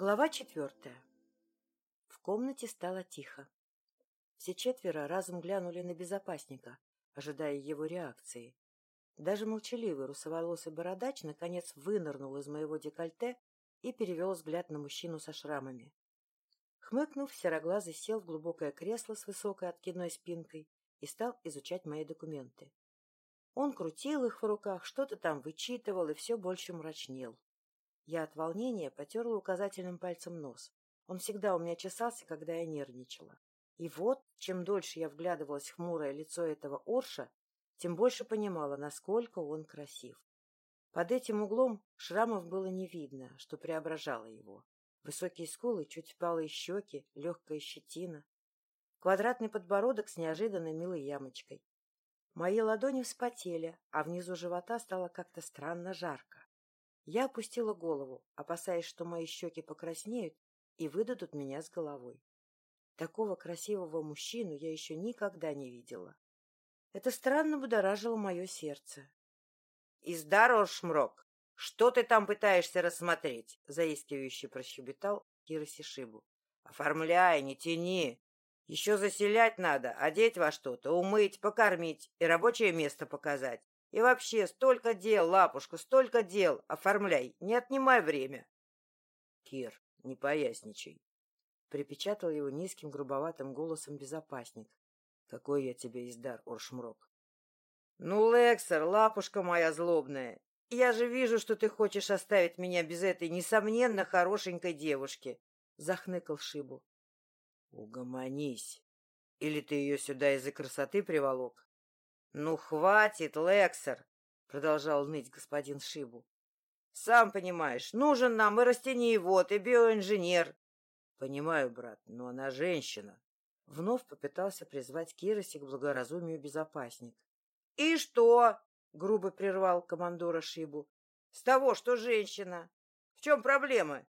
Глава четвертая. В комнате стало тихо. Все четверо разом глянули на безопасника, ожидая его реакции. Даже молчаливый русоволосый бородач наконец вынырнул из моего декольте и перевел взгляд на мужчину со шрамами. Хмыкнув, сероглазый сел в глубокое кресло с высокой откидной спинкой и стал изучать мои документы. Он крутил их в руках, что-то там вычитывал и все больше мрачнел. Я от волнения потерла указательным пальцем нос. Он всегда у меня чесался, когда я нервничала. И вот, чем дольше я вглядывалась в хмурое лицо этого Орша, тем больше понимала, насколько он красив. Под этим углом шрамов было не видно, что преображало его. Высокие скулы, чуть впалые щеки, легкая щетина. Квадратный подбородок с неожиданно милой ямочкой. Мои ладони вспотели, а внизу живота стало как-то странно жарко. Я опустила голову, опасаясь, что мои щеки покраснеют и выдадут меня с головой. Такого красивого мужчину я еще никогда не видела. Это странно будоражило мое сердце. — Издар, Шмрок, что ты там пытаешься рассмотреть? — заискивающе прощебетал Кироси Шибу. — Оформляй, не тяни. Еще заселять надо, одеть во что-то, умыть, покормить и рабочее место показать. И вообще, столько дел, лапушка, столько дел. Оформляй, не отнимай время. Кир, не поясничай. Припечатал его низким грубоватым голосом безопасник. Какой я тебе издар, Оршмрок. Ну, Лексер, лапушка моя злобная, я же вижу, что ты хочешь оставить меня без этой, несомненно, хорошенькой девушки. Захныкал Шибу. Угомонись. Или ты ее сюда из-за красоты приволок? — Ну, хватит, Лексер, — продолжал ныть господин Шибу. — Сам понимаешь, нужен нам и растениевод, и биоинженер. — Понимаю, брат, но она женщина. Вновь попытался призвать Кироси к благоразумию безопасник. — И что? — грубо прервал командора Шибу. — С того, что женщина. В чем проблема?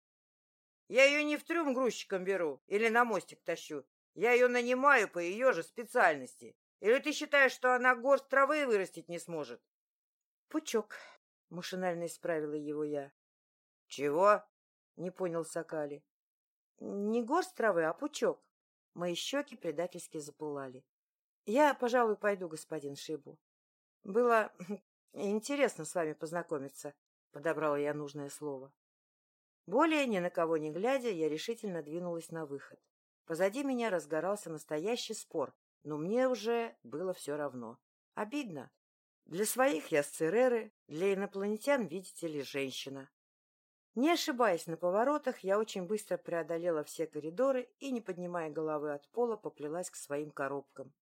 Я ее не в трюм грузчиком беру или на мостик тащу. Я ее нанимаю по ее же специальности. Или ты считаешь, что она горсть травы вырастить не сможет? — Пучок, — машинально исправила его я. — Чего? — не понял Сакали. — Не горсть травы, а пучок. Мои щеки предательски запылали. — Я, пожалуй, пойду, господин Шибу. Было интересно с вами познакомиться, — подобрала я нужное слово. Более ни на кого не глядя, я решительно двинулась на выход. Позади меня разгорался настоящий спор но мне уже было все равно. Обидно. Для своих я сцереры, для инопланетян, видите ли, женщина. Не ошибаясь на поворотах, я очень быстро преодолела все коридоры и, не поднимая головы от пола, поплелась к своим коробкам.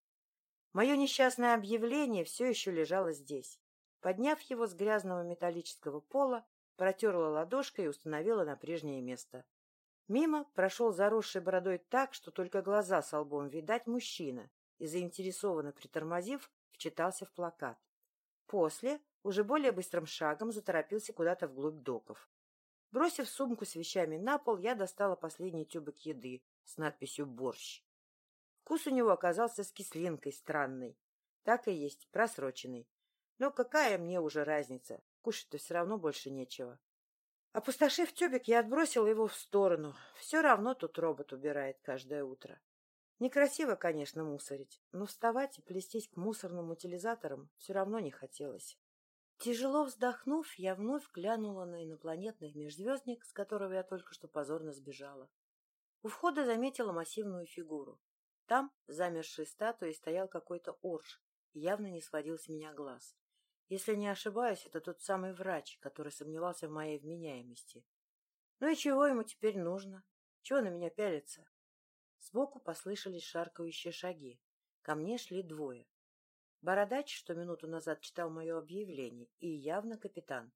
Мое несчастное объявление все еще лежало здесь. Подняв его с грязного металлического пола, протерла ладошкой и установила на прежнее место. Мимо прошел заросший бородой так, что только глаза с лбом видать мужчина, и, заинтересованно притормозив, вчитался в плакат. После, уже более быстрым шагом, заторопился куда-то вглубь доков. Бросив сумку с вещами на пол, я достала последний тюбик еды с надписью «Борщ». Вкус у него оказался с кислинкой странной. Так и есть, просроченный. Но какая мне уже разница? Кушать-то все равно больше нечего. Опустошив тюбик, я отбросила его в сторону. Все равно тут робот убирает каждое утро. Некрасиво, конечно, мусорить, но вставать и плестись к мусорным утилизаторам все равно не хотелось. Тяжело вздохнув, я вновь глянула на инопланетный межзвездник, с которого я только что позорно сбежала. У входа заметила массивную фигуру. Там, замерзшей статуей, стоял какой-то орш и явно не сводил с меня глаз. Если не ошибаюсь, это тот самый врач, который сомневался в моей вменяемости. Ну и чего ему теперь нужно? Чего на меня пялится? Сбоку послышались шаркающие шаги. Ко мне шли двое. Бородач, что минуту назад читал мое объявление, и явно капитан.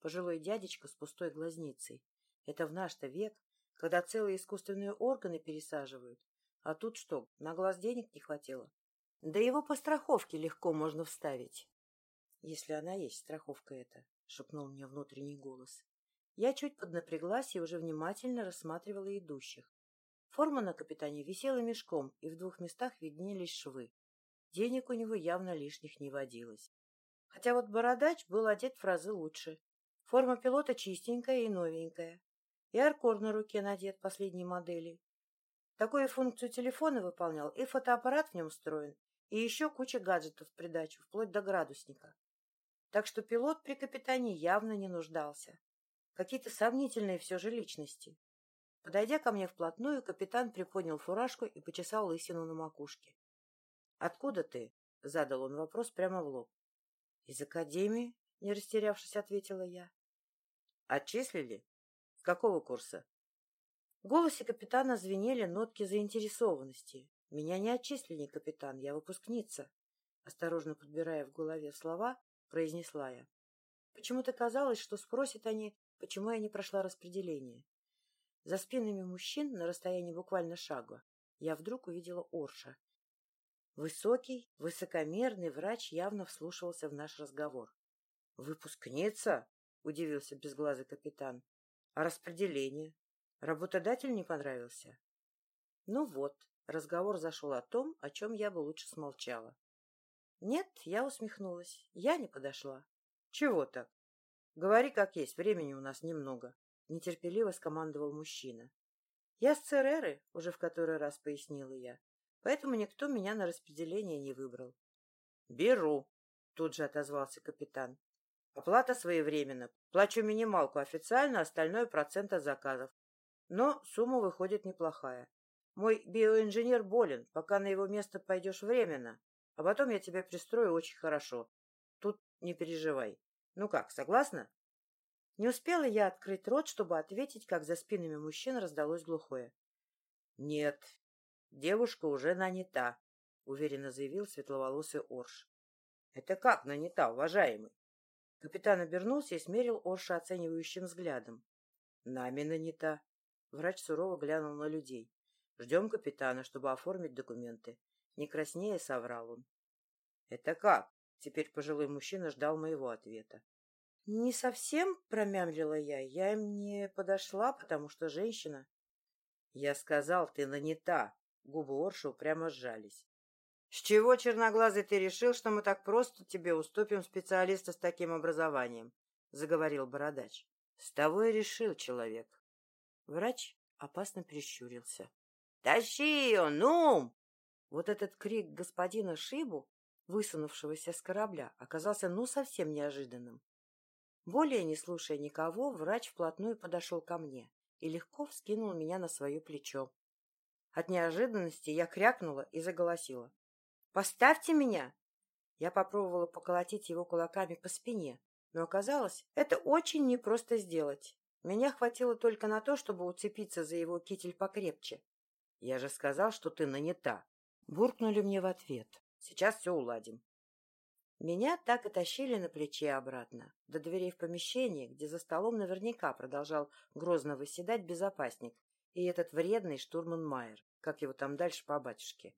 Пожилой дядечка с пустой глазницей. Это в наш-то век, когда целые искусственные органы пересаживают. А тут что, на глаз денег не хватило? Да его по страховке легко можно вставить. Если она есть, страховка эта, — шепнул мне внутренний голос. Я чуть поднапряглась и уже внимательно рассматривала идущих. Форма на капитане висела мешком, и в двух местах виднелись швы. Денег у него явно лишних не водилось. Хотя вот бородач был одет в разы лучше. Форма пилота чистенькая и новенькая. И аркор на руке надет последней модели. Такую функцию телефона выполнял, и фотоаппарат в нем встроен, и еще куча гаджетов в придачу, вплоть до градусника. Так что пилот при капитане явно не нуждался. Какие-то сомнительные все же личности. Подойдя ко мне вплотную, капитан приподнял фуражку и почесал лысину на макушке. — Откуда ты? — задал он вопрос прямо в лоб. — Из академии, — не растерявшись, ответила я. — Отчислили? С какого курса? В голосе капитана звенели нотки заинтересованности. — Меня не отчислили, капитан, я выпускница. Осторожно подбирая в голове слова, произнесла я. Почему-то казалось, что спросят они, почему я не прошла распределение. За спинами мужчин, на расстоянии буквально шага, я вдруг увидела Орша. Высокий, высокомерный врач явно вслушивался в наш разговор. — Выпускница? — удивился безглазый капитан. — А распределение? Работодатель не понравился? Ну вот, разговор зашел о том, о чем я бы лучше смолчала. Нет, я усмехнулась. Я не подошла. — Чего так? — Говори как есть, времени у нас немного. — нетерпеливо скомандовал мужчина. — Я с Цереры, — уже в который раз пояснила я, — поэтому никто меня на распределение не выбрал. — Беру, — тут же отозвался капитан. — Оплата своевременно. Плачу минималку официально, остальное процент от заказов. Но сумма выходит неплохая. Мой биоинженер болен, пока на его место пойдешь временно, а потом я тебя пристрою очень хорошо. Тут не переживай. Ну как, согласна? Не успела я открыть рот, чтобы ответить, как за спинами мужчин раздалось глухое. — Нет, девушка уже нанята, — уверенно заявил светловолосый Орш. — Это как нанята, уважаемый? Капитан обернулся и смерил Орша оценивающим взглядом. — Нами нанята. Врач сурово глянул на людей. — Ждем капитана, чтобы оформить документы. Не краснее соврал он. — Это как? Теперь пожилой мужчина ждал моего ответа. — Не совсем, — промямлила я. Я им не подошла, потому что женщина. — Я сказал, ты нанята. Губы Оршу прямо сжались. — С чего, черноглазый, ты решил, что мы так просто тебе уступим специалиста с таким образованием? — заговорил бородач. — С того и решил человек. Врач опасно прищурился. — Тащи ее, ну! Вот этот крик господина Шибу, высунувшегося с корабля, оказался ну совсем неожиданным. Более не слушая никого, врач вплотную подошел ко мне и легко вскинул меня на свое плечо. От неожиданности я крякнула и заголосила. «Поставьте меня!» Я попробовала поколотить его кулаками по спине, но оказалось, это очень непросто сделать. Меня хватило только на то, чтобы уцепиться за его китель покрепче. «Я же сказал, что ты нанята!» Буркнули мне в ответ. Сейчас все уладим. Меня так и тащили на плече обратно, до дверей в помещение, где за столом наверняка продолжал грозно выседать безопасник и этот вредный штурман Майер, как его там дальше по батюшке.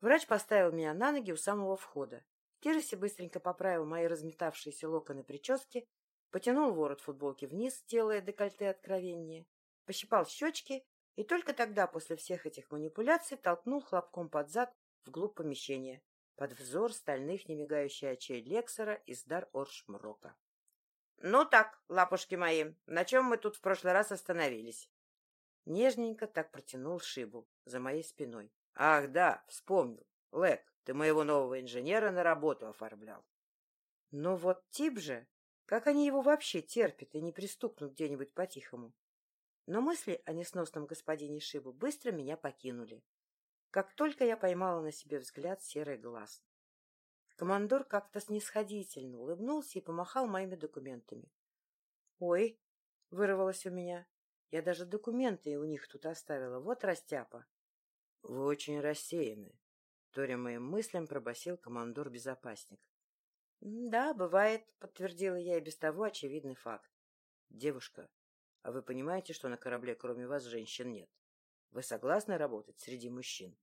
Врач поставил меня на ноги у самого входа. Кироси быстренько поправил мои разметавшиеся локоны прически, потянул ворот футболки вниз, делая декольте откровеннее, пощипал щечки и только тогда, после всех этих манипуляций, толкнул хлопком под зад вглубь помещения, под взор стальных немигающих очей Лексера из дар Оршмрока. — Ну так, лапушки мои, на чем мы тут в прошлый раз остановились? Нежненько так протянул шибу за моей спиной. — Ах, да, вспомнил. Лек, ты моего нового инженера на работу оформлял. Ну вот тип же, как они его вообще терпят и не пристукнут где-нибудь по-тихому? Но мысли о несносном господине Шибу быстро меня покинули. Как только я поймала на себе взгляд серый глаз. Командор как-то снисходительно улыбнулся и помахал моими документами. — Ой, — вырвалось у меня. Я даже документы у них тут оставила. Вот растяпа. — Вы очень рассеяны, — Торя моим мыслям пробасил командор-безопасник. — Да, бывает, — подтвердила я и без того очевидный факт. — Девушка, а вы понимаете, что на корабле кроме вас женщин нет? Вы согласны работать среди мужчин?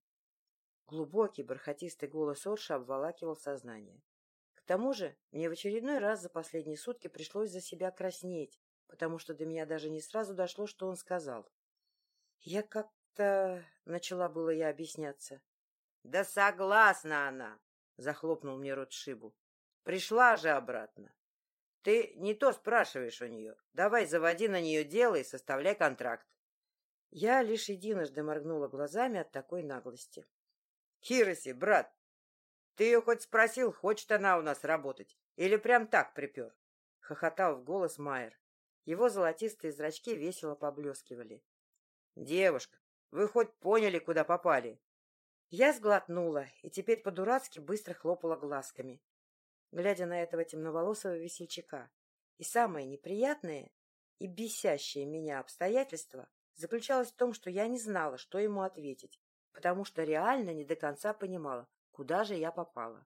Глубокий, бархатистый голос Орша обволакивал сознание. К тому же мне в очередной раз за последние сутки пришлось за себя краснеть, потому что до меня даже не сразу дошло, что он сказал. Я как-то... Начала было я объясняться. — Да согласна она! — захлопнул мне рот Шибу. — Пришла же обратно. Ты не то спрашиваешь у нее. Давай заводи на нее дело и составляй контракт. Я лишь единожды моргнула глазами от такой наглости. Кироси, брат, ты ее хоть спросил, хочет она у нас работать? Или прям так припер? Хохотал в голос Майер. Его золотистые зрачки весело поблескивали. Девушка, вы хоть поняли, куда попали? Я сглотнула и теперь по-дурацки быстро хлопала глазками, глядя на этого темноволосого весельчака. И самое неприятное и бесящее меня обстоятельство заключалось в том, что я не знала, что ему ответить, потому что реально не до конца понимала, куда же я попала.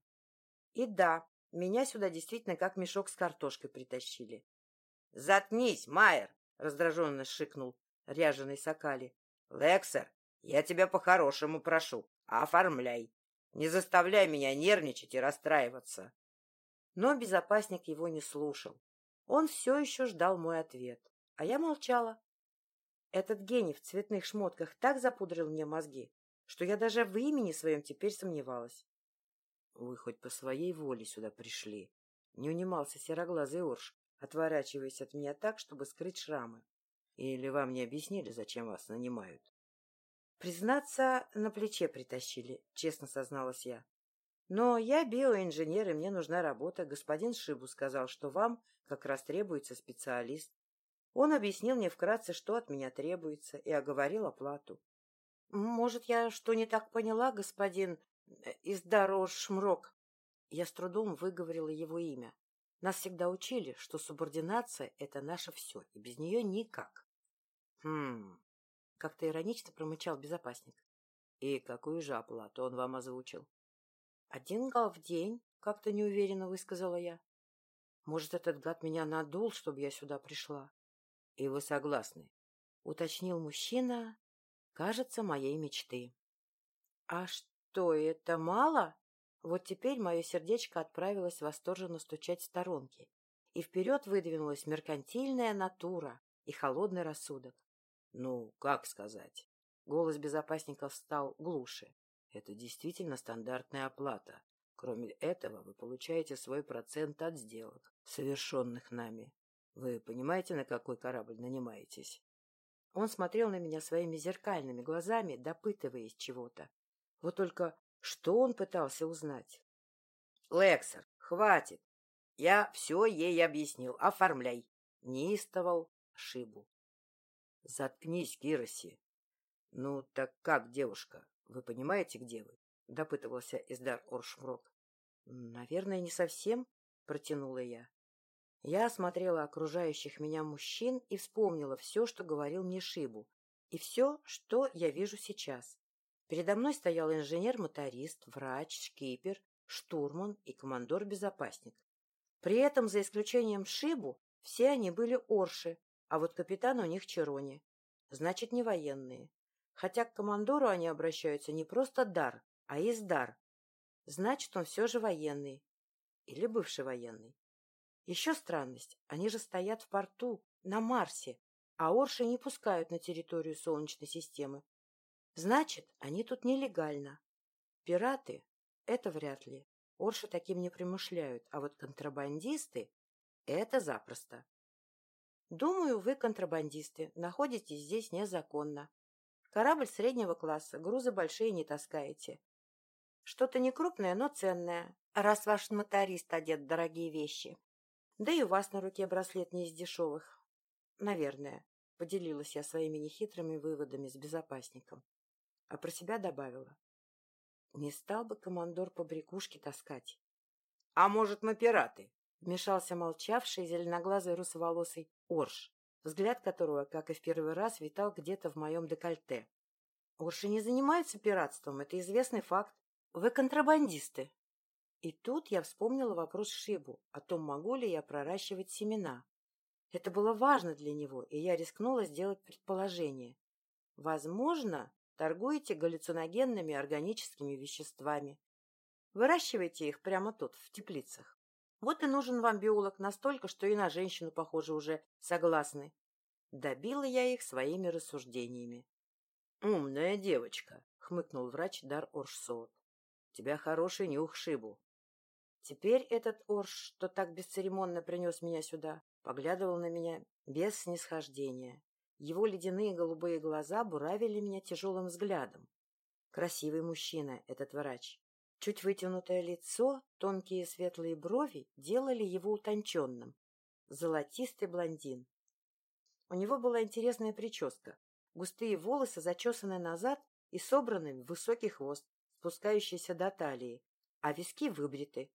И да, меня сюда действительно как мешок с картошкой притащили. — Заткнись, Майер! — раздраженно шикнул ряженый Сокали. — Лексер, я тебя по-хорошему прошу, оформляй. Не заставляй меня нервничать и расстраиваться. Но безопасник его не слушал. Он все еще ждал мой ответ, а я молчала. Этот гений в цветных шмотках так запудрил мне мозги, что я даже в имени своем теперь сомневалась. — Вы хоть по своей воле сюда пришли? Не унимался сероглазый Орш, отворачиваясь от меня так, чтобы скрыть шрамы. Или вам не объяснили, зачем вас нанимают? Признаться, на плече притащили, честно созналась я. Но я биоинженер, и мне нужна работа. Господин Шибу сказал, что вам как раз требуется специалист. Он объяснил мне вкратце, что от меня требуется, и оговорил оплату. — Может, я что не так поняла, господин э, Издарош Шмрок? Я с трудом выговорила его имя. Нас всегда учили, что субординация — это наше все, и без нее никак. — Хм... — как-то иронично промычал безопасник. — И какую же оплату он вам озвучил? — Один гал в день, — как-то неуверенно высказала я. — Может, этот гад меня надул, чтобы я сюда пришла? — И вы согласны? — уточнил мужчина, кажется, моей мечты. — А что, это мало? Вот теперь мое сердечко отправилось восторженно стучать в сторонки, и вперед выдвинулась меркантильная натура и холодный рассудок. Ну, как сказать? Голос безопасника стал глуше. Это действительно стандартная оплата. Кроме этого, вы получаете свой процент от сделок, совершенных нами. Вы понимаете, на какой корабль нанимаетесь? Он смотрел на меня своими зеркальными глазами, допытываясь чего-то. Вот только что он пытался узнать? — Лексер, хватит. Я все ей объяснил. Оформляй. Неистовал Шибу. Заткнись, Кироси. Ну, так как, девушка? Вы понимаете, где вы? Допытывался Издар Оршмрок. Наверное, не совсем, протянула я. Я осмотрела окружающих меня мужчин и вспомнила все, что говорил мне Шибу, и все, что я вижу сейчас. Передо мной стоял инженер-моторист, врач, шкипер, штурман и командор-безопасник. При этом, за исключением Шибу, все они были орши, а вот капитан у них Черони. Значит, не военные. Хотя к командору они обращаются не просто дар, а издар. Значит, он все же военный. Или бывший военный. Еще странность. Они же стоят в порту, на Марсе, а Орши не пускают на территорию Солнечной системы. Значит, они тут нелегально. Пираты — это вряд ли. Орши таким не примышляют, а вот контрабандисты — это запросто. Думаю, вы контрабандисты, находитесь здесь незаконно. Корабль среднего класса, грузы большие не таскаете. Что-то не крупное, но ценное, раз ваш моторист одет в дорогие вещи. Да и у вас на руке браслет не из дешевых. Наверное, поделилась я своими нехитрыми выводами с безопасником. А про себя добавила. Не стал бы командор по брякушке таскать. — А может, мы пираты? вмешался молчавший зеленоглазый русоволосый Орш, взгляд которого, как и в первый раз, витал где-то в моем декольте. Орши не занимаются пиратством, это известный факт. Вы контрабандисты. И тут я вспомнила вопрос Шибу о том, могу ли я проращивать семена. Это было важно для него, и я рискнула сделать предположение. Возможно, торгуете галлюциногенными органическими веществами. Выращивайте их прямо тут, в теплицах. Вот и нужен вам биолог настолько, что и на женщину, похоже, уже согласны. Добила я их своими рассуждениями. — Умная девочка, — хмыкнул врач Дар Оршсоот. — тебя хороший нюх, Шибу. — Теперь этот Орш, что так бесцеремонно принес меня сюда, поглядывал на меня без снисхождения. Его ледяные голубые глаза буравили меня тяжелым взглядом. Красивый мужчина, этот врач. Чуть вытянутое лицо, тонкие светлые брови делали его утонченным. Золотистый блондин. У него была интересная прическа. Густые волосы зачесаны назад и собраны в высокий хвост, спускающийся до талии, а виски выбриты.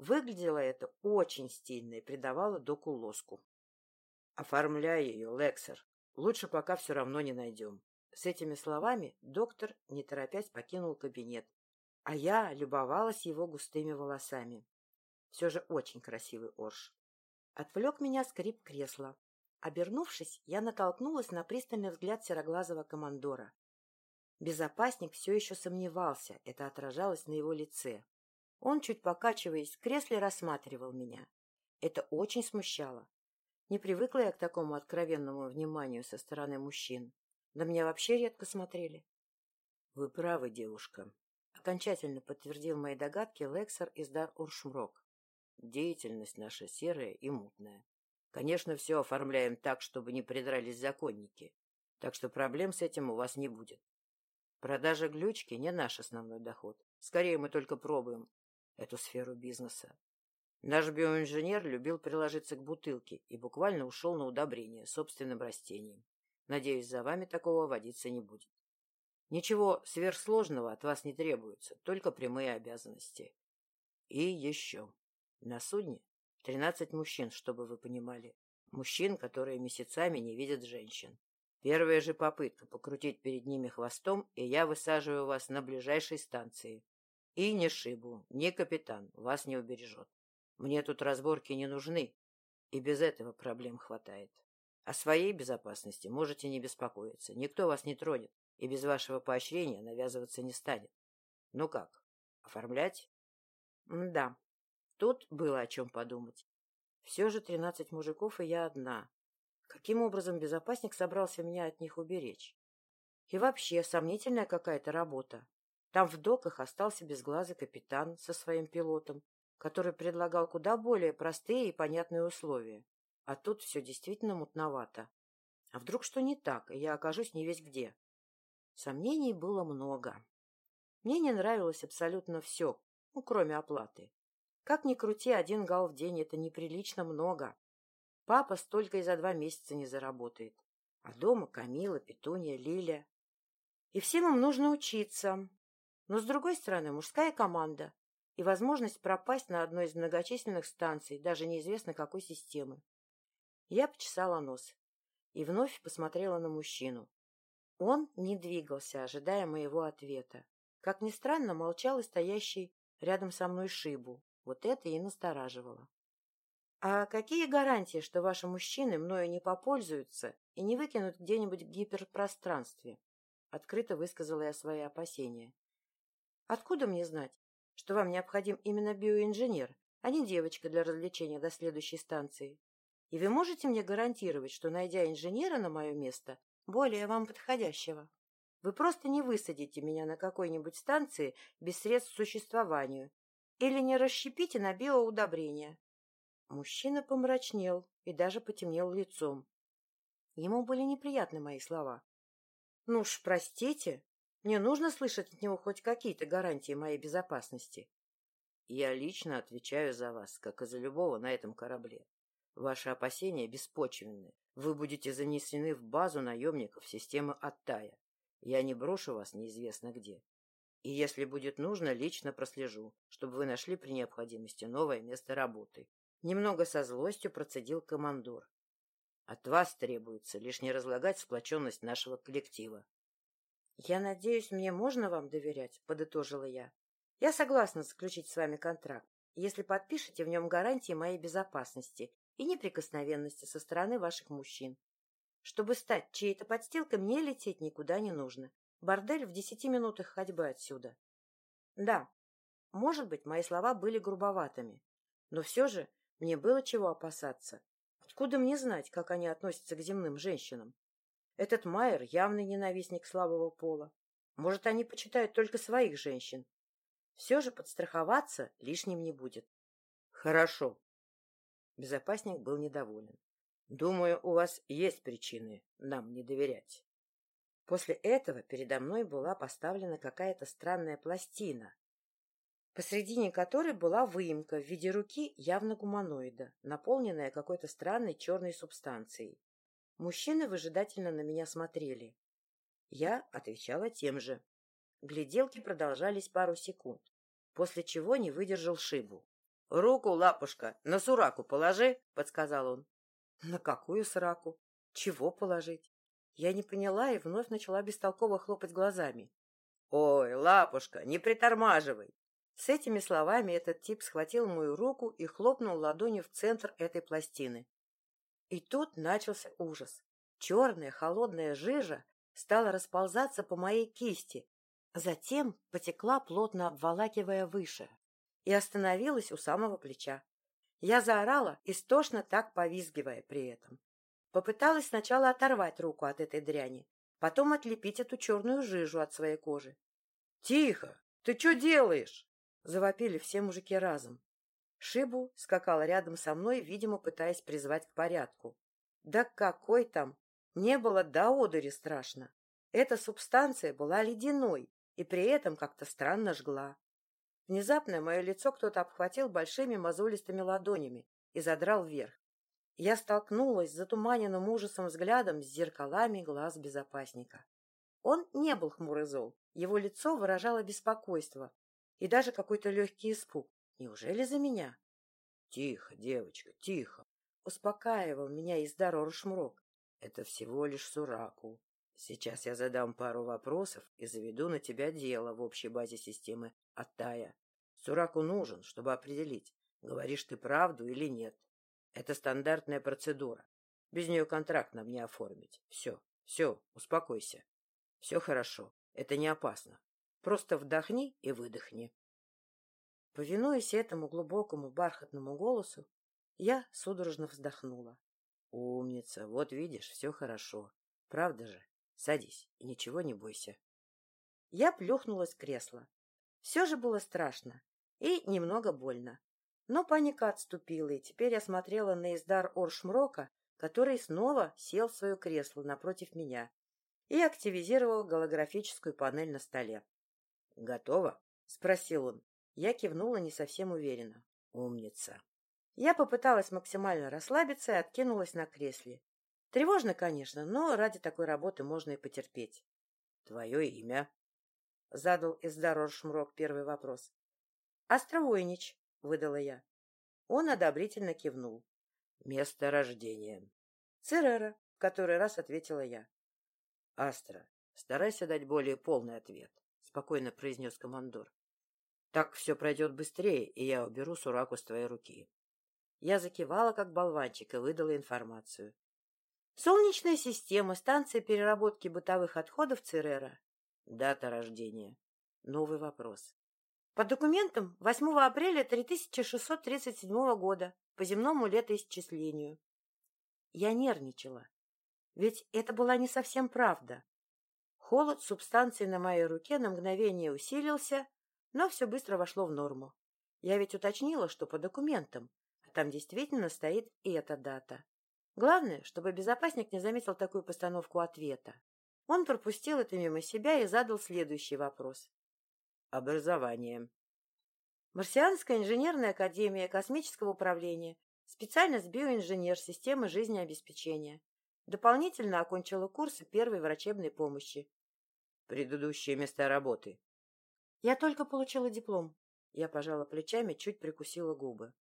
Выглядело это очень стильно и придавало доку лоску. — Оформляй ее, Лексер. Лучше пока все равно не найдем. С этими словами доктор, не торопясь, покинул кабинет, а я любовалась его густыми волосами. Все же очень красивый Орш. Отвлек меня скрип кресла. Обернувшись, я натолкнулась на пристальный взгляд сероглазого командора. Безопасник все еще сомневался, это отражалось на его лице. Он, чуть покачиваясь в кресле, рассматривал меня. Это очень смущало. Не привыкла я к такому откровенному вниманию со стороны мужчин. На меня вообще редко смотрели. — Вы правы, девушка. Окончательно подтвердил мои догадки Лексер из Дар Уршмрок. Деятельность наша серая и мутная. Конечно, все оформляем так, чтобы не придрались законники. Так что проблем с этим у вас не будет. Продажа глючки не наш основной доход. Скорее, мы только пробуем эту сферу бизнеса. Наш биоинженер любил приложиться к бутылке и буквально ушел на удобрение собственным растением. Надеюсь, за вами такого водиться не будет. Ничего сверхсложного от вас не требуется, только прямые обязанности. И еще. На судне тринадцать мужчин, чтобы вы понимали. Мужчин, которые месяцами не видят женщин. Первая же попытка покрутить перед ними хвостом, и я высаживаю вас на ближайшей станции. И не шибу, ни капитан вас не убережет. Мне тут разборки не нужны, и без этого проблем хватает. О своей безопасности можете не беспокоиться. Никто вас не тронет, и без вашего поощрения навязываться не станет. Ну как, оформлять? Да, тут было о чем подумать. Все же тринадцать мужиков, и я одна. Каким образом безопасник собрался меня от них уберечь? И вообще, сомнительная какая-то работа. Там в доках остался безглазый капитан со своим пилотом, который предлагал куда более простые и понятные условия. А тут все действительно мутновато. А вдруг что не так, и я окажусь не весь где? Сомнений было много. Мне не нравилось абсолютно все, ну, кроме оплаты. Как ни крути, один гал в день — это неприлично много. Папа столько и за два месяца не заработает. А дома Камила, Петунья, Лиля. И всем им нужно учиться, но, с другой стороны, мужская команда и возможность пропасть на одной из многочисленных станций, даже неизвестно какой системы. Я почесала нос и вновь посмотрела на мужчину. Он не двигался, ожидая моего ответа. Как ни странно, молчал и стоящий рядом со мной Шибу. Вот это и настораживало. — А какие гарантии, что ваши мужчины мною не попользуются и не выкинут где-нибудь в гиперпространстве? Открыто высказала я свои опасения. Откуда мне знать, что вам необходим именно биоинженер, а не девочка для развлечения до следующей станции? И вы можете мне гарантировать, что, найдя инженера на мое место, более вам подходящего, вы просто не высадите меня на какой-нибудь станции без средств к существованию или не расщепите на биоудобрения? Мужчина помрачнел и даже потемнел лицом. Ему были неприятны мои слова. — Ну уж, простите, мне нужно слышать от него хоть какие-то гарантии моей безопасности. Я лично отвечаю за вас, как и за любого на этом корабле. Ваши опасения беспочвенны. Вы будете занесены в базу наемников системы Оттая. Я не брошу вас неизвестно где. И если будет нужно, лично прослежу, чтобы вы нашли при необходимости новое место работы. Немного со злостью процедил командор. От вас требуется лишь не разлагать сплоченность нашего коллектива. «Я надеюсь, мне можно вам доверять?» — подытожила я. «Я согласна заключить с вами контракт, если подпишете в нем гарантии моей безопасности и неприкосновенности со стороны ваших мужчин. Чтобы стать чьей-то подстилкой, мне лететь никуда не нужно. Бордель в десяти минутах ходьбы отсюда». Да, может быть, мои слова были грубоватыми, но все же мне было чего опасаться. Откуда мне знать, как они относятся к земным женщинам? Этот Майер явный ненавистник слабого пола. Может, они почитают только своих женщин. Все же подстраховаться лишним не будет. Хорошо. Безопасник был недоволен. Думаю, у вас есть причины нам не доверять. После этого передо мной была поставлена какая-то странная пластина, посредине которой была выемка в виде руки явно гуманоида, наполненная какой-то странной черной субстанцией. Мужчины выжидательно на меня смотрели. Я отвечала тем же. Гляделки продолжались пару секунд, после чего не выдержал шибу. — Руку, лапушка, на сураку положи, — подсказал он. — На какую сраку? Чего положить? Я не поняла и вновь начала бестолково хлопать глазами. — Ой, лапушка, не притормаживай! С этими словами этот тип схватил мою руку и хлопнул ладонью в центр этой пластины. И тут начался ужас. Черная холодная жижа стала расползаться по моей кисти, затем потекла, плотно обволакивая выше, и остановилась у самого плеча. Я заорала, истошно так повизгивая при этом. Попыталась сначала оторвать руку от этой дряни, потом отлепить эту черную жижу от своей кожи. — Тихо! Ты что делаешь? — завопили все мужики разом. Шибу скакал рядом со мной, видимо, пытаясь призвать к порядку. Да какой там! Не было до одури страшно. Эта субстанция была ледяной и при этом как-то странно жгла. Внезапно мое лицо кто-то обхватил большими мозолистыми ладонями и задрал вверх. Я столкнулась с затуманенным ужасом взглядом с зеркалами глаз безопасника. Он не был хмурый зол, его лицо выражало беспокойство и даже какой-то легкий испуг. Неужели за меня? — Тихо, девочка, тихо! — успокаивал меня Издар Оршмрок. — Это всего лишь Сураку. Сейчас я задам пару вопросов и заведу на тебя дело в общей базе системы Атая. Сураку нужен, чтобы определить, говоришь ты правду или нет. Это стандартная процедура. Без нее контракт нам не оформить. Все, все, успокойся. Все хорошо, это не опасно. Просто вдохни и выдохни. Повинуясь этому глубокому бархатному голосу, я судорожно вздохнула. Умница, вот видишь, все хорошо. Правда же? Садись и ничего не бойся. Я плюхнулась в кресло. Все же было страшно и немного больно. Но паника отступила, и теперь я смотрела на издар Оршмрока, который снова сел в свое кресло напротив меня и активизировал голографическую панель на столе. — Готово? — спросил он. Я кивнула не совсем уверенно. — Умница. Я попыталась максимально расслабиться и откинулась на кресле. Тревожно, конечно, но ради такой работы можно и потерпеть. — Твое имя? — задал Издар Оршмрок первый вопрос. — Островойнич, — выдала я. Он одобрительно кивнул. — Место рождения. — Церера, — в который раз ответила я. — Астра, старайся дать более полный ответ, — спокойно произнес командор. — Так все пройдет быстрее, и я уберу Сураку с твоей руки. Я закивала, как болванчик, и выдала информацию. Солнечная система, станция переработки бытовых отходов Церера. Дата рождения. Новый вопрос. По документам 8 апреля 3637 года, по земному летоисчислению. Я нервничала. Ведь это была не совсем правда. Холод субстанции на моей руке на мгновение усилился, но все быстро вошло в норму. Я ведь уточнила, что по документам, а там действительно стоит и эта дата. Главное, чтобы безопасник не заметил такую постановку ответа. Он пропустил это мимо себя и задал следующий вопрос. Образование. Марсианская инженерная академия космического управления. Специальность биоинженер системы жизнеобеспечения. Дополнительно окончила курсы первой врачебной помощи. Предыдущие места работы. Я только получила диплом. Я пожала плечами, чуть прикусила губы.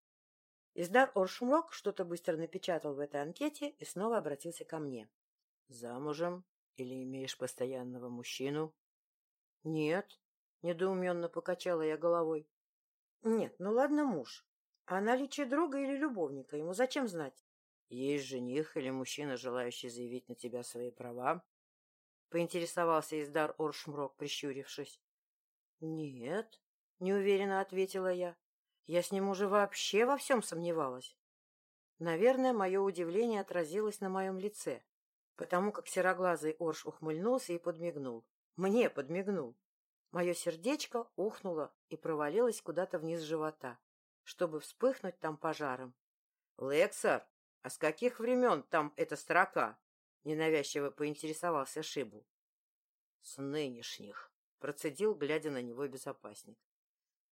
Издар Оршмрок что-то быстро напечатал в этой анкете и снова обратился ко мне. — Замужем или имеешь постоянного мужчину? — Нет, — недоуменно покачала я головой. — Нет, ну ладно, муж. А наличие друга или любовника ему зачем знать? — Есть жених или мужчина, желающий заявить на тебя свои права? — поинтересовался Издар Оршмрок, прищурившись. — Нет, — неуверенно ответила я. Я с ним уже вообще во всем сомневалась. Наверное, мое удивление отразилось на моем лице, потому как сероглазый Орш ухмыльнулся и подмигнул. Мне подмигнул. Мое сердечко ухнуло и провалилось куда-то вниз живота. чтобы вспыхнуть там пожаром. — Лексар, а с каких времен там эта строка? — ненавязчиво поинтересовался Шибу. — С нынешних, — процедил, глядя на него безопасник.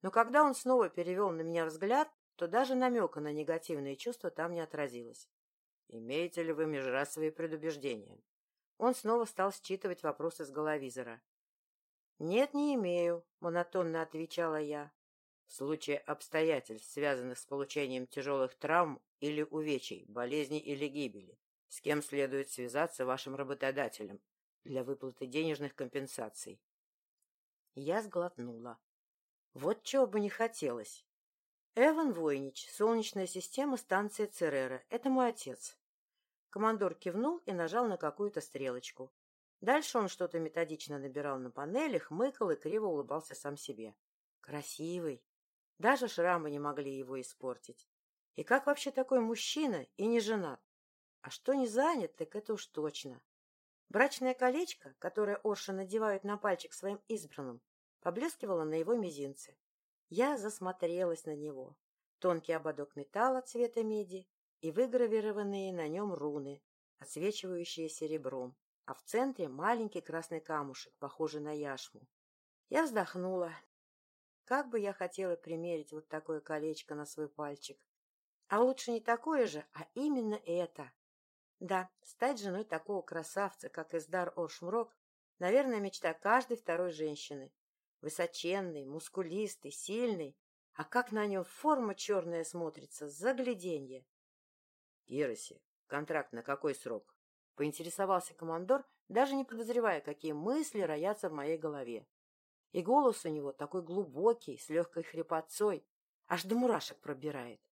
Но когда он снова перевел на меня взгляд, то даже намека на негативные чувства там не отразилось. Имеете ли вы межрасовые предубеждения? Он снова стал считывать вопросы с головизора. «Нет, не имею», — монотонно отвечала я. В случае обстоятельств, связанных с получением тяжелых травм или увечий, болезней или гибели, с кем следует связаться вашим работодателем для выплаты денежных компенсаций? Я сглотнула. Вот чего бы не хотелось. Эван Войнич, Солнечная система, станция Церера. Это мой отец. Командор кивнул и нажал на какую-то стрелочку. Дальше он что-то методично набирал на панели, хмыкал и криво улыбался сам себе. Красивый. Даже шрамы не могли его испортить. И как вообще такой мужчина и не женат? А что не занят, так это уж точно. Брачное колечко, которое Орша надевают на пальчик своим избранным, поблескивало на его мизинце. Я засмотрелась на него. Тонкий ободок металла цвета меди и выгравированные на нем руны, отсвечивающие серебром, а в центре маленький красный камушек, похожий на яшму. Я вздохнула. Как бы я хотела примерить вот такое колечко на свой пальчик. А лучше не такое же, а именно это. Да, стать женой такого красавца, как Издар Оршмрок, наверное, мечта каждой второй женщины. Высоченный, мускулистый, сильный. А как на нем форма черная смотрится, загляденье. — Ироси, контракт на какой срок? — поинтересовался командор, даже не подозревая, какие мысли роятся в моей голове. И голос у него такой глубокий, с легкой хрипотцой, аж до мурашек пробирает. —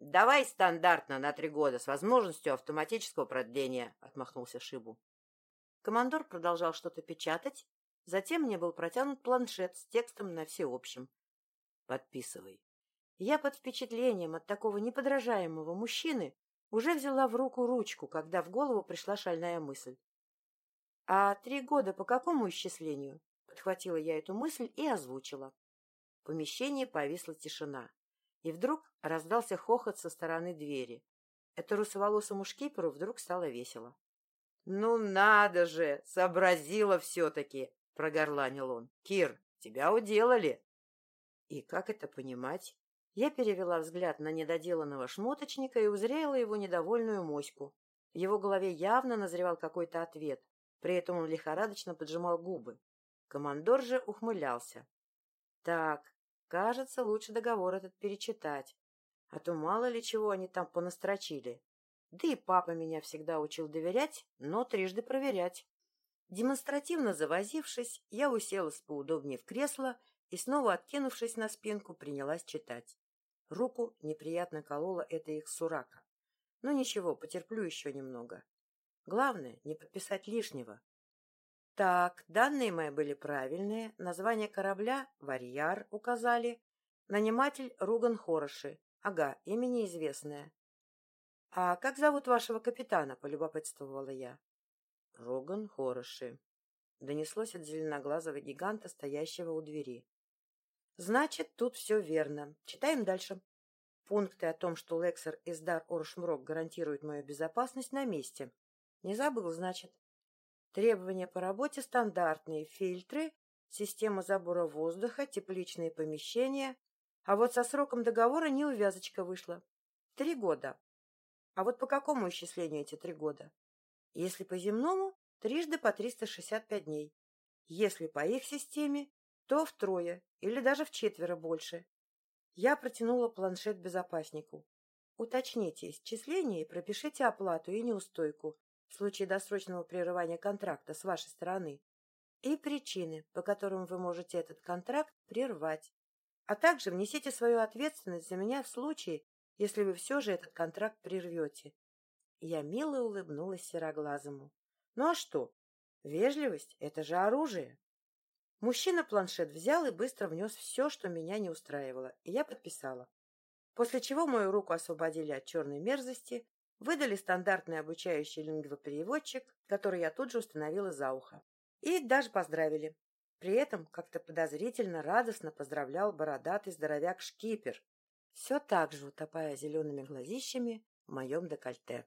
Давай стандартно на три года с возможностью автоматического продления, — отмахнулся Шибу. Командор продолжал что-то печатать, Затем мне был протянут планшет с текстом на всеобщем. «Подписывай». Я под впечатлением от такого неподражаемого мужчины уже взяла в руку ручку, когда в голову пришла шальная мысль. «А три года по какому исчислению?» Подхватила я эту мысль и озвучила. В помещении повисла тишина. И вдруг раздался хохот со стороны двери. Это русоволосому шкиперу вдруг стало весело. — Ну надо же! Сообразила все-таки! — прогорланил он. — Кир, тебя уделали. И как это понимать? Я перевела взгляд на недоделанного шмоточника и узрела его недовольную моську. В его голове явно назревал какой-то ответ. При этом он лихорадочно поджимал губы. Командор же ухмылялся. Так, кажется, лучше договор этот перечитать. А то мало ли чего они там понастрочили. Да и папа меня всегда учил доверять, но трижды проверять. Демонстративно завозившись, я уселась поудобнее в кресло и, снова откинувшись на спинку, принялась читать. Руку неприятно колола эта их сурака. Но ничего, потерплю еще немного. Главное, не подписать лишнего. Так, данные мои были правильные. Название корабля — Варьяр указали. Наниматель — Руган Хороши. Ага, имя неизвестное. — А как зовут вашего капитана? — полюбопытствовала я. Роган Хороши. Донеслось от зеленоглазого гиганта, стоящего у двери. Значит, тут все верно. Читаем дальше. Пункты о том, что Лексер из Дар Оршмрок гарантирует мою безопасность на месте. Не забыл, значит. Требования по работе стандартные. Фильтры, система забора воздуха, тепличные помещения. А вот со сроком договора неувязочка вышла. Три года. А вот по какому исчислению эти три года? Если по земному, трижды по 365 дней. Если по их системе, то втрое или даже в четверо больше. Я протянула планшет безопаснику. Уточните исчисление и пропишите оплату и неустойку в случае досрочного прерывания контракта с вашей стороны и причины, по которым вы можете этот контракт прервать. А также внесите свою ответственность за меня в случае, если вы все же этот контракт прервете. Я мило улыбнулась сероглазому. Ну а что? Вежливость — это же оружие. Мужчина планшет взял и быстро внес все, что меня не устраивало, и я подписала. После чего мою руку освободили от черной мерзости, выдали стандартный обучающий лингвопереводчик, который я тут же установила за ухо. И даже поздравили. При этом как-то подозрительно радостно поздравлял бородатый здоровяк Шкипер. все так же утопая зелеными глазищами в моем декольте.